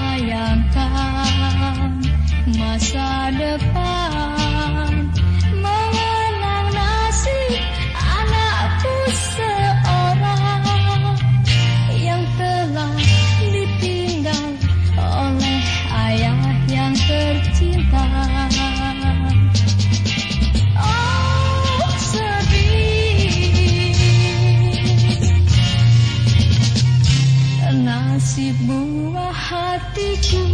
bayangkan masa depan. kasih buah hatiku.